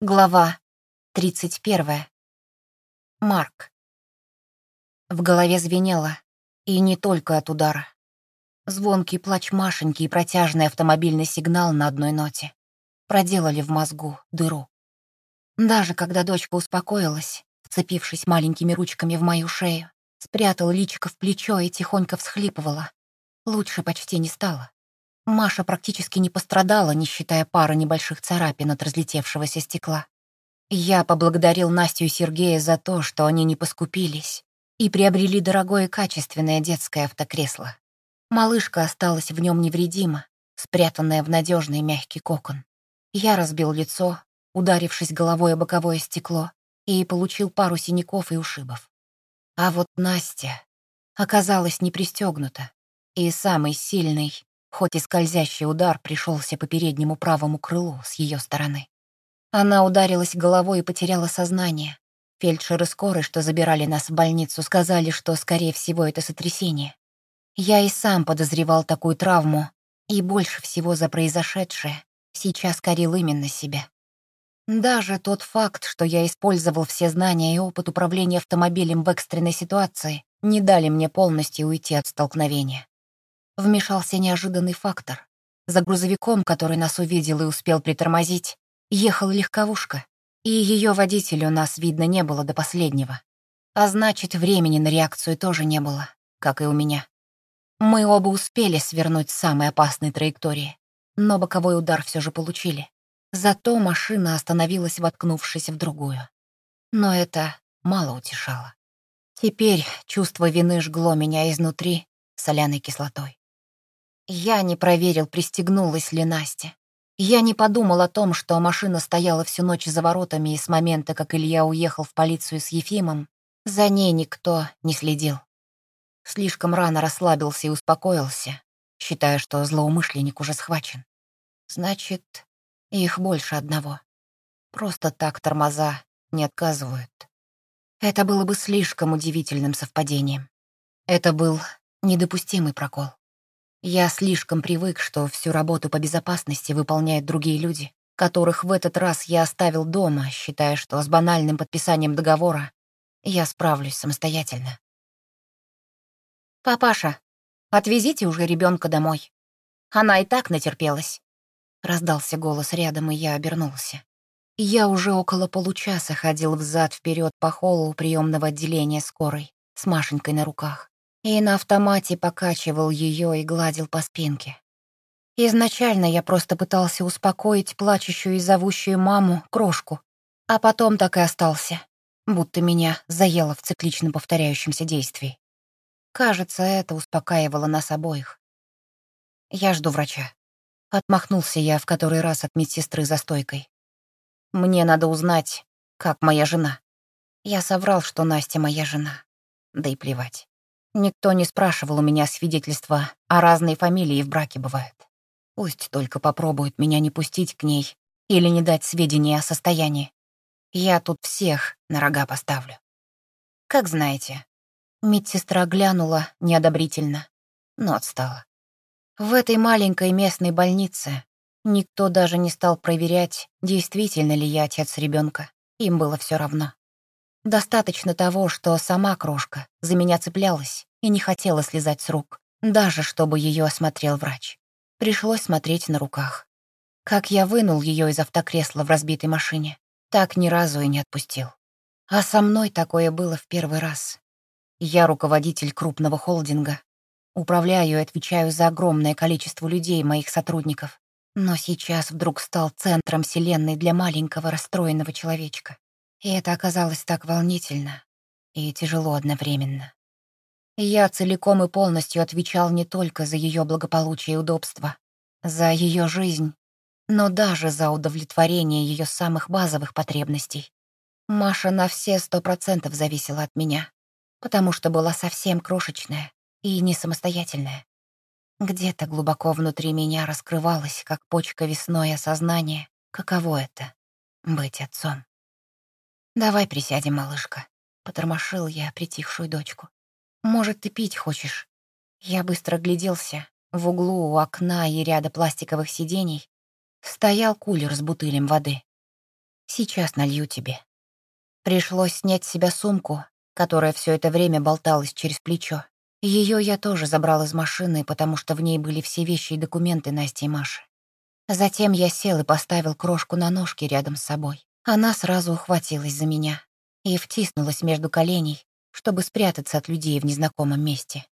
Глава 31. Марк. В голове звенело, и не только от удара. Звонкий плач Машеньки и протяжный автомобильный сигнал на одной ноте проделали в мозгу дыру. Даже когда дочка успокоилась, вцепившись маленькими ручками в мою шею, спрятала личико в плечо и тихонько всхлипывала, лучше почти не стало. Маша практически не пострадала, не считая пары небольших царапин от разлетевшегося стекла. Я поблагодарил Настю и Сергея за то, что они не поскупились и приобрели дорогое качественное детское автокресло. Малышка осталась в нем невредима, спрятанная в надежный мягкий кокон. Я разбил лицо, ударившись головой о боковое стекло, и получил пару синяков и ушибов. А вот Настя оказалась не пристегнута, и самый сильный хоть и скользящий удар пришелся по переднему правому крылу с ее стороны. Она ударилась головой и потеряла сознание. Фельдшеры скорой, что забирали нас в больницу, сказали, что, скорее всего, это сотрясение. Я и сам подозревал такую травму, и больше всего за произошедшее сейчас корил именно себя. Даже тот факт, что я использовал все знания и опыт управления автомобилем в экстренной ситуации, не дали мне полностью уйти от столкновения вмешался неожиданный фактор. За грузовиком, который нас увидел и успел притормозить, ехала легковушка, и ее водителя у нас видно не было до последнего. А значит, времени на реакцию тоже не было, как и у меня. Мы оба успели свернуть с самой опасной траектории, но боковой удар все же получили. Зато машина остановилась, воткнувшись в другую. Но это мало утешало. Теперь чувство вины жгло меня изнутри соляной кислотой. Я не проверил, пристегнулась ли Настя. Я не подумал о том, что машина стояла всю ночь за воротами, и с момента, как Илья уехал в полицию с Ефимом, за ней никто не следил. Слишком рано расслабился и успокоился, считая, что злоумышленник уже схвачен. Значит, их больше одного. Просто так тормоза не отказывают. Это было бы слишком удивительным совпадением. Это был недопустимый прокол. Я слишком привык, что всю работу по безопасности выполняют другие люди, которых в этот раз я оставил дома, считая, что с банальным подписанием договора я справлюсь самостоятельно. «Папаша, отвезите уже ребенка домой. Она и так натерпелась». Раздался голос рядом, и я обернулся. Я уже около получаса ходил взад вперед по холлу приемного отделения скорой с Машенькой на руках и на автомате покачивал ее и гладил по спинке. Изначально я просто пытался успокоить плачущую и зовущую маму крошку, а потом так и остался, будто меня заело в циклично повторяющемся действии. Кажется, это успокаивало нас обоих. Я жду врача. Отмахнулся я в который раз от медсестры за стойкой. Мне надо узнать, как моя жена. Я соврал, что Настя моя жена. Да и плевать. Никто не спрашивал у меня свидетельства, а разные фамилии в браке бывают. Пусть только попробуют меня не пустить к ней или не дать сведения о состоянии. Я тут всех на рога поставлю. Как знаете. Медсестра глянула неодобрительно, но отстала. В этой маленькой местной больнице никто даже не стал проверять, действительно ли я отец ребенка. Им было все равно. Достаточно того, что сама крошка за меня цеплялась и не хотела слезать с рук, даже чтобы ее осмотрел врач. Пришлось смотреть на руках. Как я вынул ее из автокресла в разбитой машине, так ни разу и не отпустил. А со мной такое было в первый раз. Я руководитель крупного холдинга. Управляю и отвечаю за огромное количество людей, моих сотрудников. Но сейчас вдруг стал центром вселенной для маленького расстроенного человечка. И это оказалось так волнительно и тяжело одновременно. Я целиком и полностью отвечал не только за ее благополучие и удобство, за ее жизнь, но даже за удовлетворение ее самых базовых потребностей. Маша на все сто процентов зависела от меня, потому что была совсем крошечная и не самостоятельная. Где-то глубоко внутри меня раскрывалось, как почка весной осознание, каково это — быть отцом. «Давай присядем, малышка», — потормошил я притихшую дочку. «Может, ты пить хочешь?» Я быстро гляделся. В углу у окна и ряда пластиковых сидений стоял кулер с бутылем воды. Сейчас налью тебе». Пришлось снять с себя сумку, которая все это время болталась через плечо. Ее я тоже забрал из машины, потому что в ней были все вещи и документы Насти и Маши. Затем я сел и поставил крошку на ножки рядом с собой. Она сразу ухватилась за меня и втиснулась между коленей, чтобы спрятаться от людей в незнакомом месте.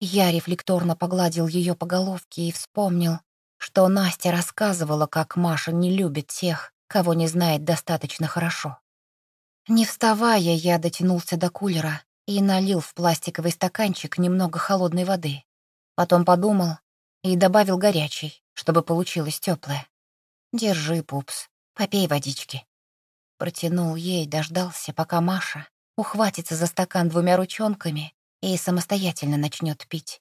Я рефлекторно погладил ее по головке и вспомнил, что Настя рассказывала, как Маша не любит тех, кого не знает достаточно хорошо. Не вставая, я дотянулся до кулера и налил в пластиковый стаканчик немного холодной воды. Потом подумал и добавил горячей, чтобы получилось теплое. «Держи, пупс, попей водички». Протянул ей, дождался, пока Маша ухватится за стакан двумя ручонками и самостоятельно начнет пить.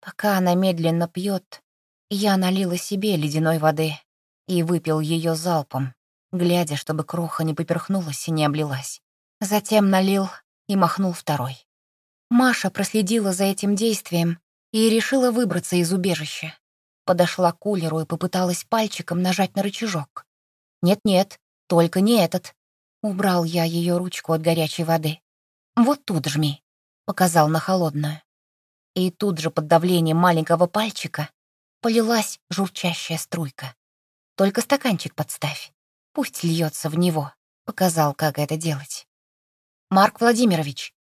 Пока она медленно пьет, я налила себе ледяной воды и выпил ее залпом, глядя, чтобы кроха не поперхнулась и не облилась. Затем налил и махнул второй. Маша проследила за этим действием и решила выбраться из убежища. Подошла к кулеру и попыталась пальчиком нажать на рычажок. «Нет-нет, только не этот». Убрал я ее ручку от горячей воды. «Вот тут жми», — показал на холодную. И тут же под давлением маленького пальчика полилась журчащая струйка. «Только стаканчик подставь, пусть льется в него», — показал, как это делать. «Марк Владимирович»,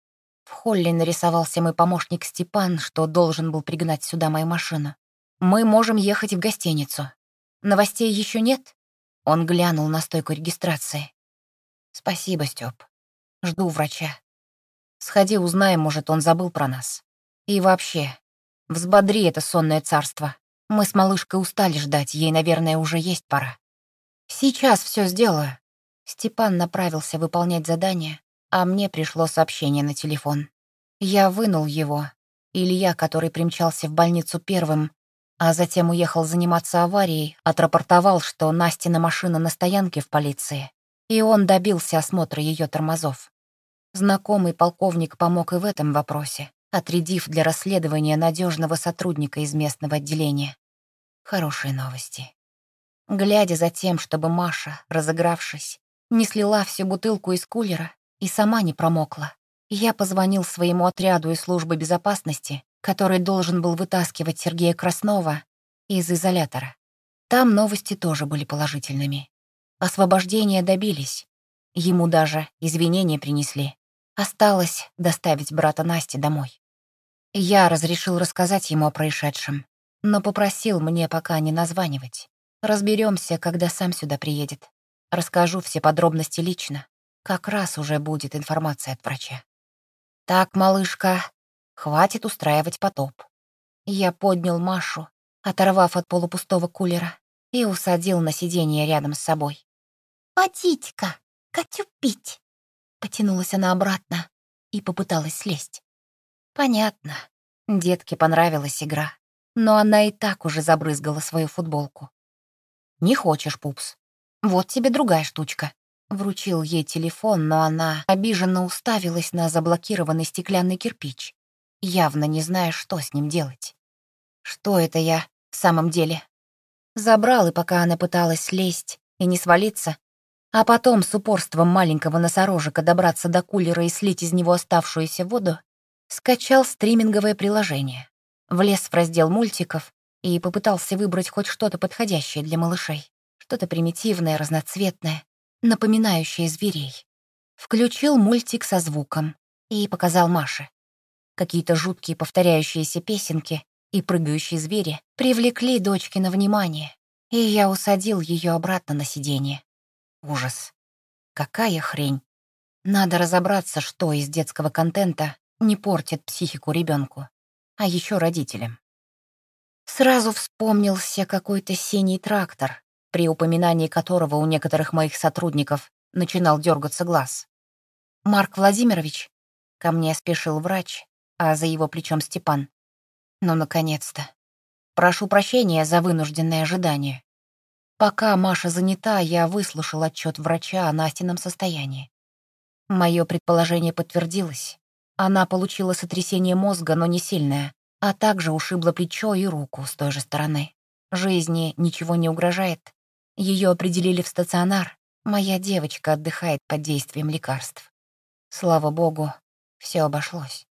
в холле нарисовался мой помощник Степан, что должен был пригнать сюда мою машину. «Мы можем ехать в гостиницу. Новостей еще нет?» Он глянул на стойку регистрации. «Спасибо, Степ. Жду врача. Сходи, узнай, может, он забыл про нас. И вообще, взбодри это сонное царство. Мы с малышкой устали ждать, ей, наверное, уже есть пора. Сейчас все сделаю». Степан направился выполнять задание, а мне пришло сообщение на телефон. Я вынул его. Илья, который примчался в больницу первым, а затем уехал заниматься аварией, отрапортовал, что Настина машина на стоянке в полиции, и он добился осмотра ее тормозов. Знакомый полковник помог и в этом вопросе, отрядив для расследования надежного сотрудника из местного отделения. Хорошие новости. Глядя за тем, чтобы Маша, разыгравшись, не слила всю бутылку из кулера, и сама не промокла. Я позвонил своему отряду из службы безопасности, который должен был вытаскивать Сергея Краснова из изолятора. Там новости тоже были положительными. Освобождения добились. Ему даже извинения принесли. Осталось доставить брата Насти домой. Я разрешил рассказать ему о происшедшем, но попросил мне пока не названивать. Разберемся, когда сам сюда приедет. Расскажу все подробности лично. Как раз уже будет информация от врача. «Так, малышка, хватит устраивать потоп». Я поднял Машу, оторвав от полупустого кулера, и усадил на сиденье рядом с собой. «Водичка, Катю пить!» Потянулась она обратно и попыталась слезть. Понятно, детке понравилась игра, но она и так уже забрызгала свою футболку. «Не хочешь, пупс? Вот тебе другая штучка. Вручил ей телефон, но она обиженно уставилась на заблокированный стеклянный кирпич, явно не зная, что с ним делать. Что это я в самом деле? Забрал, и пока она пыталась слезть и не свалиться, а потом с упорством маленького носорожика добраться до кулера и слить из него оставшуюся воду, скачал стриминговое приложение, влез в раздел мультиков и попытался выбрать хоть что-то подходящее для малышей, что-то примитивное, разноцветное, напоминающие зверей. Включил мультик со звуком и показал Маше. Какие-то жуткие повторяющиеся песенки и прыгающие звери привлекли дочки на внимание, и я усадил ее обратно на сиденье. Ужас. Какая хрень. Надо разобраться, что из детского контента не портит психику ребенку, а еще родителям. Сразу вспомнился какой-то синий трактор, при упоминании которого у некоторых моих сотрудников начинал дергаться глаз. «Марк Владимирович?» Ко мне спешил врач, а за его плечом Степан. «Ну, наконец-то. Прошу прощения за вынужденное ожидание. Пока Маша занята, я выслушал отчет врача о Настином состоянии. Мое предположение подтвердилось. Она получила сотрясение мозга, но не сильное, а также ушибла плечо и руку с той же стороны. Жизни ничего не угрожает, ее определили в стационар, Моя девочка отдыхает под действием лекарств. Слава богу, все обошлось.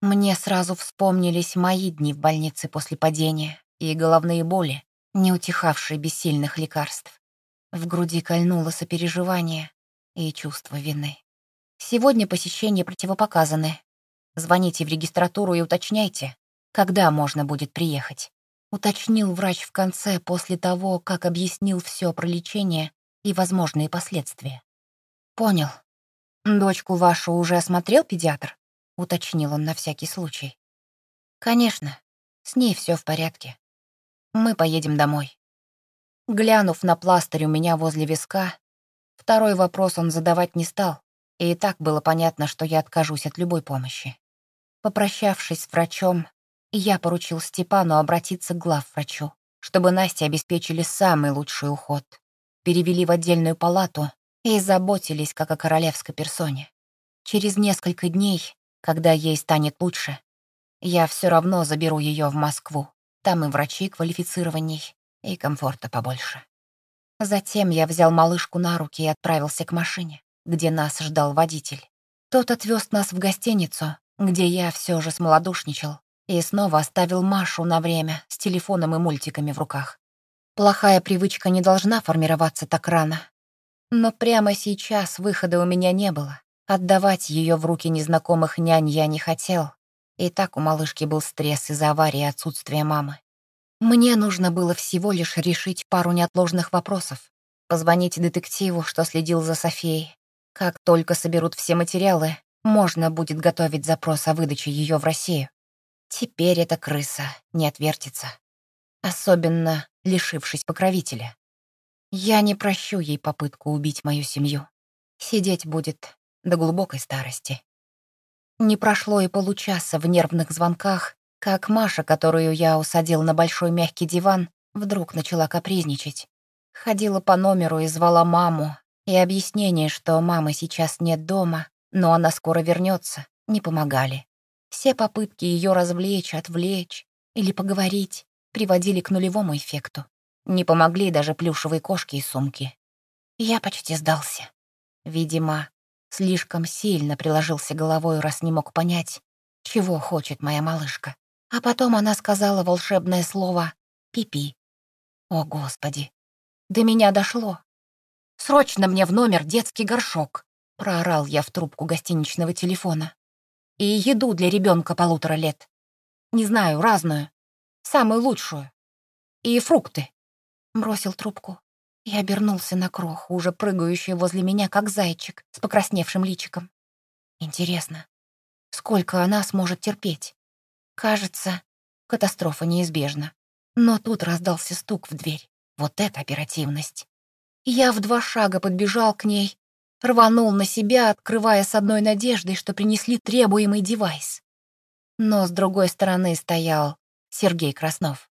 Мне сразу вспомнились мои дни в больнице после падения и головные боли, не утихавшие без лекарств. В груди кольнуло сопереживание и чувство вины. Сегодня посещения противопоказаны. Звоните в регистратуру и уточняйте, когда можно будет приехать. Уточнил врач в конце после того, как объяснил все про лечение и возможные последствия. Понял. Дочку вашу уже осмотрел педиатр? Уточнил он на всякий случай. Конечно, с ней все в порядке. Мы поедем домой. Глянув на пластырь у меня возле виска, второй вопрос он задавать не стал, и так было понятно, что я откажусь от любой помощи. Попрощавшись с врачом, я поручил Степану обратиться к главврачу, чтобы Насте обеспечили самый лучший уход. Перевели в отдельную палату и заботились, как о королевской персоне. Через несколько дней, когда ей станет лучше, я все равно заберу ее в Москву. Там и врачи квалифицированней, и комфорта побольше. Затем я взял малышку на руки и отправился к машине, где нас ждал водитель. Тот отвез нас в гостиницу, где я все же смолодушничал, и снова оставил Машу на время с телефоном и мультиками в руках. Плохая привычка не должна формироваться так рано. Но прямо сейчас выхода у меня не было. Отдавать ее в руки незнакомых нянь я не хотел. И так у малышки был стресс из-за аварии и отсутствия мамы. Мне нужно было всего лишь решить пару неотложных вопросов. Позвонить детективу, что следил за Софией. Как только соберут все материалы, можно будет готовить запрос о выдаче ее в Россию. Теперь эта крыса не отвертится. Особенно лишившись покровителя. Я не прощу ей попытку убить мою семью. Сидеть будет до глубокой старости. Не прошло и получаса в нервных звонках, как Маша, которую я усадил на большой мягкий диван, вдруг начала капризничать. Ходила по номеру и звала маму, и объяснение, что мамы сейчас нет дома, но она скоро вернется, не помогали. Все попытки ее развлечь, отвлечь или поговорить приводили к нулевому эффекту. Не помогли даже плюшевые кошки и сумки. Я почти сдался. Видимо, слишком сильно приложился головой, раз не мог понять, чего хочет моя малышка. А потом она сказала волшебное слово «пипи». О, Господи! До меня дошло. «Срочно мне в номер детский горшок!» — проорал я в трубку гостиничного телефона и еду для ребенка полутора лет. Не знаю, разную, самую лучшую. И фрукты. Бросил трубку и обернулся на кроху, уже прыгающую возле меня, как зайчик с покрасневшим личиком. Интересно, сколько она сможет терпеть? Кажется, катастрофа неизбежна. Но тут раздался стук в дверь. Вот это оперативность. Я в два шага подбежал к ней рванул на себя, открывая с одной надеждой, что принесли требуемый девайс. Но с другой стороны стоял Сергей Краснов.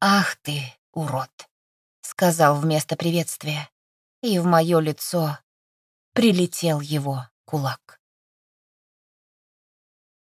«Ах ты, урод!» — сказал вместо приветствия, и в мое лицо прилетел его кулак.